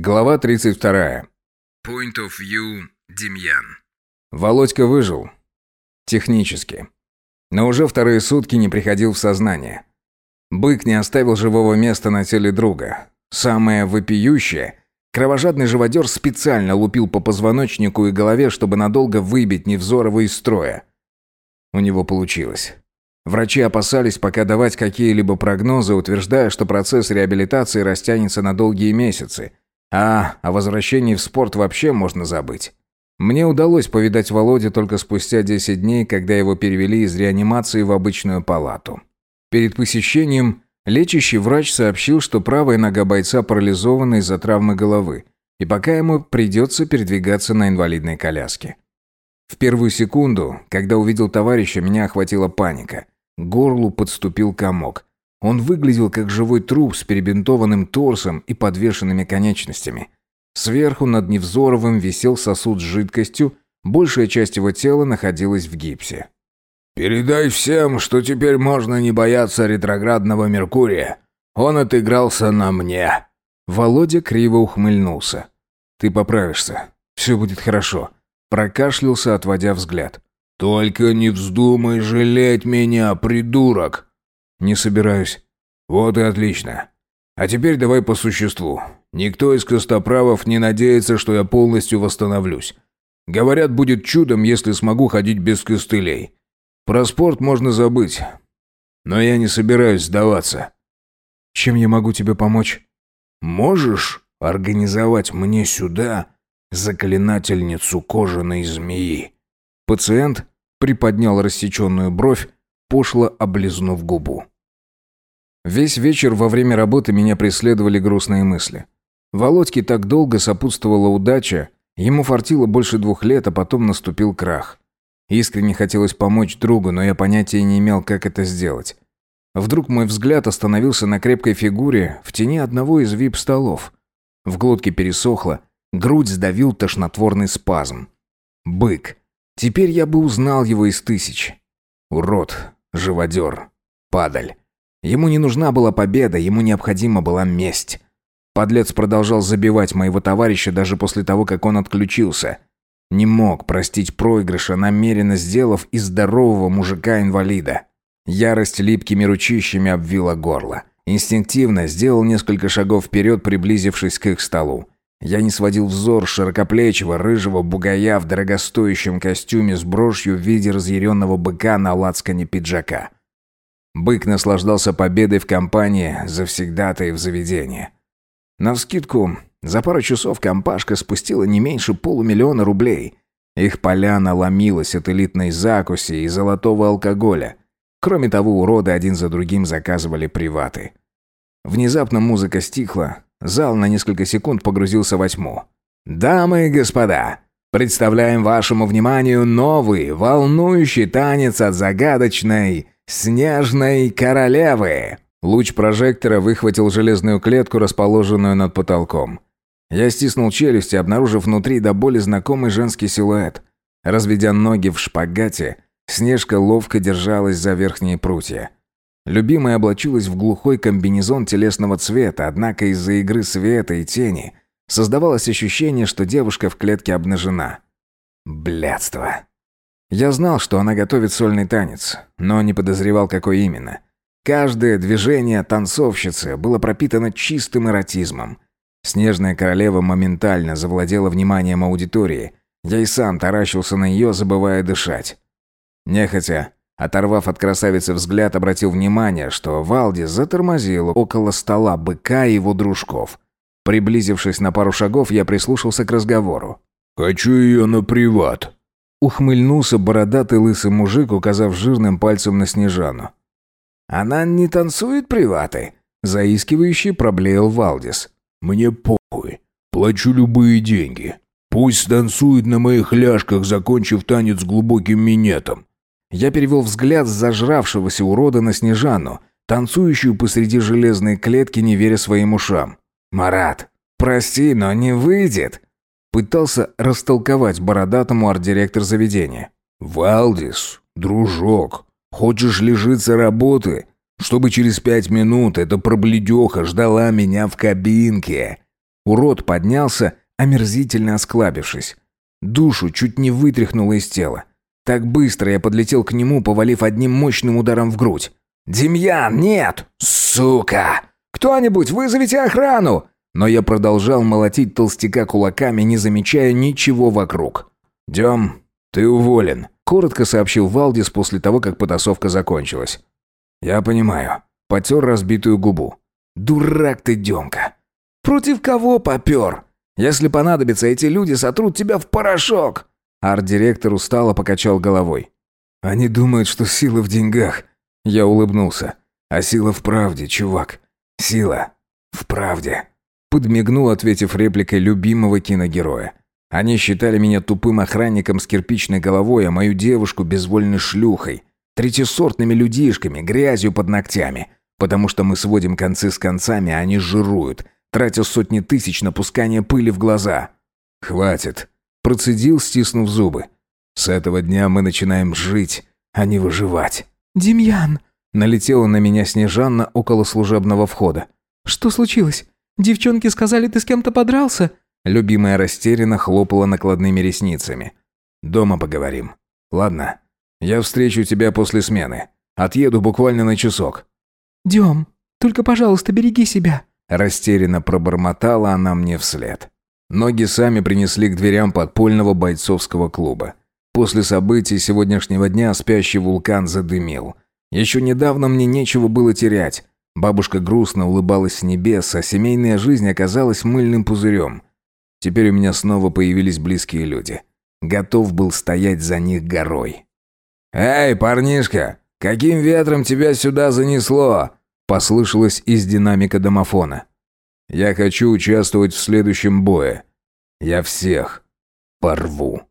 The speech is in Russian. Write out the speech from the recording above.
Глава 32. Point of view Демьян. Володька выжил. Технически. Но уже вторые сутки не приходил в сознание. Бык не оставил живого места на теле друга. Самое вопиющее – кровожадный живодер специально лупил по позвоночнику и голове, чтобы надолго выбить Невзорова из строя. У него получилось. Врачи опасались пока давать какие-либо прогнозы, утверждая, что процесс реабилитации растянется на долгие месяцы – а о возвращении в спорт вообще можно забыть. Мне удалось повидать Володю только спустя 10 дней, когда его перевели из реанимации в обычную палату. Перед посещением лечащий врач сообщил, что правая нога бойца парализована из-за травмы головы, и пока ему придется передвигаться на инвалидной коляске. В первую секунду, когда увидел товарища, меня охватила паника. К горлу подступил комок. Он выглядел как живой труп с перебинтованным торсом и подвешенными конечностями. Сверху над Невзоровым висел сосуд с жидкостью, большая часть его тела находилась в гипсе. «Передай всем, что теперь можно не бояться ретроградного Меркурия. Он отыгрался на мне». Володя криво ухмыльнулся. «Ты поправишься. Все будет хорошо». Прокашлялся, отводя взгляд. «Только не вздумай жалеть меня, придурок!» «Не собираюсь». «Вот и отлично. А теперь давай по существу. Никто из костоправов не надеется, что я полностью восстановлюсь. Говорят, будет чудом, если смогу ходить без костылей. Про спорт можно забыть. Но я не собираюсь сдаваться». «Чем я могу тебе помочь?» «Можешь организовать мне сюда заклинательницу кожаной змеи?» Пациент приподнял рассеченную бровь, пошло облизнув губу. Весь вечер во время работы меня преследовали грустные мысли. Володьке так долго сопутствовала удача, ему фартило больше двух лет, а потом наступил крах. Искренне хотелось помочь другу, но я понятия не имел, как это сделать. Вдруг мой взгляд остановился на крепкой фигуре в тени одного из вип-столов. В глотке пересохло, грудь сдавил тошнотворный спазм. Бык. Теперь я бы узнал его из тысяч. Урод, живодер, падаль. Ему не нужна была победа, ему необходима была месть. Подлец продолжал забивать моего товарища даже после того, как он отключился. Не мог простить проигрыша, намеренно сделав из здорового мужика инвалида. Ярость липкими ручищами обвила горло. Инстинктивно сделал несколько шагов вперед, приблизившись к их столу. Я не сводил взор широкоплечего, рыжего бугая в дорогостоящем костюме с брошью в виде разъяренного быка на лацкане пиджака. Бык наслаждался победой в компании завсегдатаев заведения. Навскидку, за пару часов компашка спустила не меньше полумиллиона рублей. Их поляна ломилась от элитной закуси и золотого алкоголя. Кроме того, уроды один за другим заказывали приваты. Внезапно музыка стихла, Зал на несколько секунд погрузился во тьму. «Дамы и господа, представляем вашему вниманию новый, волнующий танец от загадочной снежной королевы!» Луч прожектора выхватил железную клетку, расположенную над потолком. Я стиснул челюсти, обнаружив внутри до боли знакомый женский силуэт. Разведя ноги в шпагате, Снежка ловко держалась за верхние прутья. Любимая облачилась в глухой комбинезон телесного цвета, однако из-за игры света и тени создавалось ощущение, что девушка в клетке обнажена. Блядство. Я знал, что она готовит сольный танец, но не подозревал, какой именно. Каждое движение танцовщицы было пропитано чистым эротизмом. Снежная королева моментально завладела вниманием аудитории. Я и сам таращился на нее, забывая дышать. Нехотя, Оторвав от красавицы взгляд, обратил внимание, что Валди затормозил около стола быка и его дружков. Приблизившись на пару шагов, я прислушался к разговору. «Хочу ее на приват», — ухмыльнулся бородатый лысый мужик, указав жирным пальцем на Снежану. «Она не танцует приваты?» — заискивающий проблеял Валдис. «Мне похуй. Плачу любые деньги. Пусть танцует на моих ляжках, закончив танец глубоким минетом. Я перевел взгляд с зажравшегося урода на Снежану, танцующую посреди железной клетки, не веря своим ушам. «Марат, прости, но не выйдет!» Пытался растолковать бородатому арт-директор заведения. «Валдис, дружок, хочешь лежиться работы? Чтобы через пять минут эта пробледеха ждала меня в кабинке!» Урод поднялся, омерзительно осклабившись. Душу чуть не вытряхнуло из тела. Так быстро я подлетел к нему, повалив одним мощным ударом в грудь. «Демьян, нет! Сука! Кто-нибудь, вызовите охрану!» Но я продолжал молотить толстяка кулаками, не замечая ничего вокруг. «Дем, ты уволен», — коротко сообщил Валдис после того, как потасовка закончилась. «Я понимаю». Потер разбитую губу. «Дурак ты, Демка! Против кого попер? Если понадобится, эти люди сотрут тебя в порошок!» Арт-директор устало покачал головой. «Они думают, что сила в деньгах». Я улыбнулся. «А сила в правде, чувак. Сила в правде». Подмигнул, ответив репликой любимого киногероя. Они считали меня тупым охранником с кирпичной головой, а мою девушку безвольной шлюхой, третьесортными людишками, грязью под ногтями. Потому что мы сводим концы с концами, а они жируют, тратя сотни тысяч на пускание пыли в глаза. «Хватит», — процедил, стиснув зубы. «С этого дня мы начинаем жить, а не выживать». «Демьян!» — налетела на меня Снежанна около служебного входа. «Что случилось? Девчонки сказали, ты с кем-то подрался?» Любимая растерянно хлопала накладными ресницами. «Дома поговорим. Ладно. Я встречу тебя после смены. Отъеду буквально на часок». «Дем, только, пожалуйста, береги себя». Растерянно пробормотала она мне вслед. Ноги сами принесли к дверям подпольного бойцовского клуба. После событий сегодняшнего дня спящий вулкан задымил. Еще недавно мне нечего было терять. Бабушка грустно улыбалась с небес, а семейная жизнь оказалась мыльным пузырем. Теперь у меня снова появились близкие люди. Готов был стоять за них горой. «Эй, парнишка, каким ветром тебя сюда занесло?» Послышалось из динамика домофона. «Я хочу участвовать в следующем бое. Я всех порву».